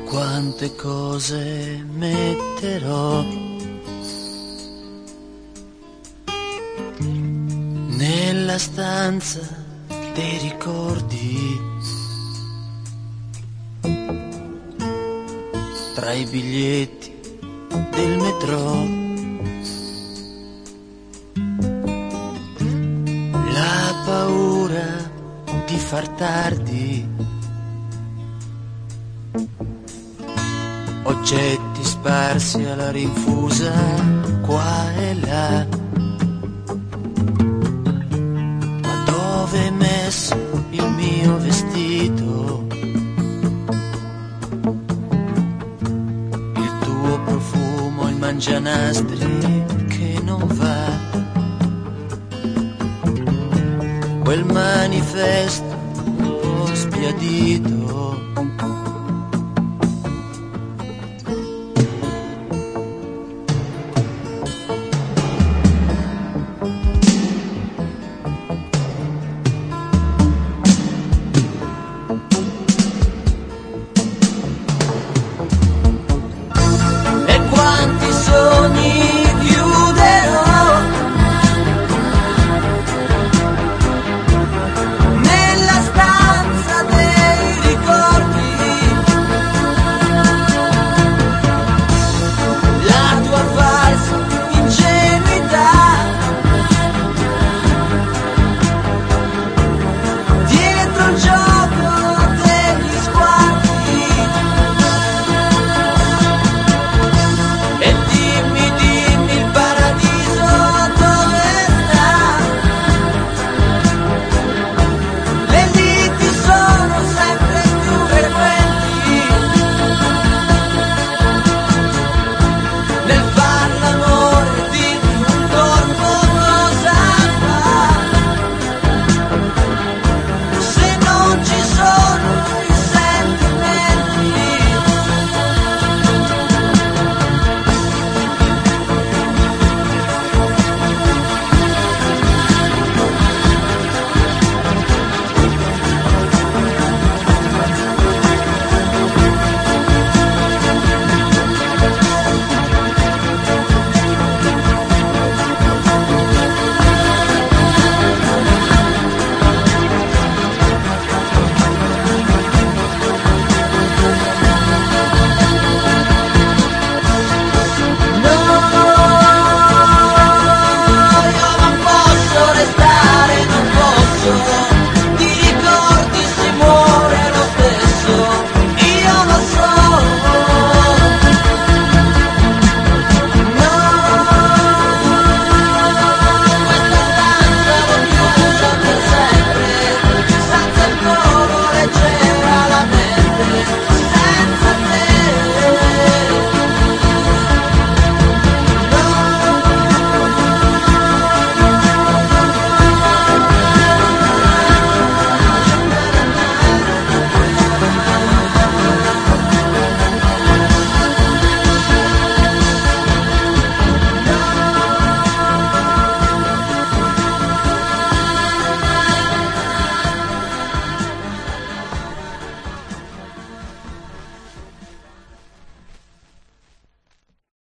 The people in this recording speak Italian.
quante cose metterò nella stanza dei ricordi. Tra i biglietti del metro. La paura di far tardi. Oggetti sparsi alla rinfusa qua e là. Ma dove è messo il mio vestito? Il tuo profumo, il mangianastri che non va. Quel manifesto un po' sbiadito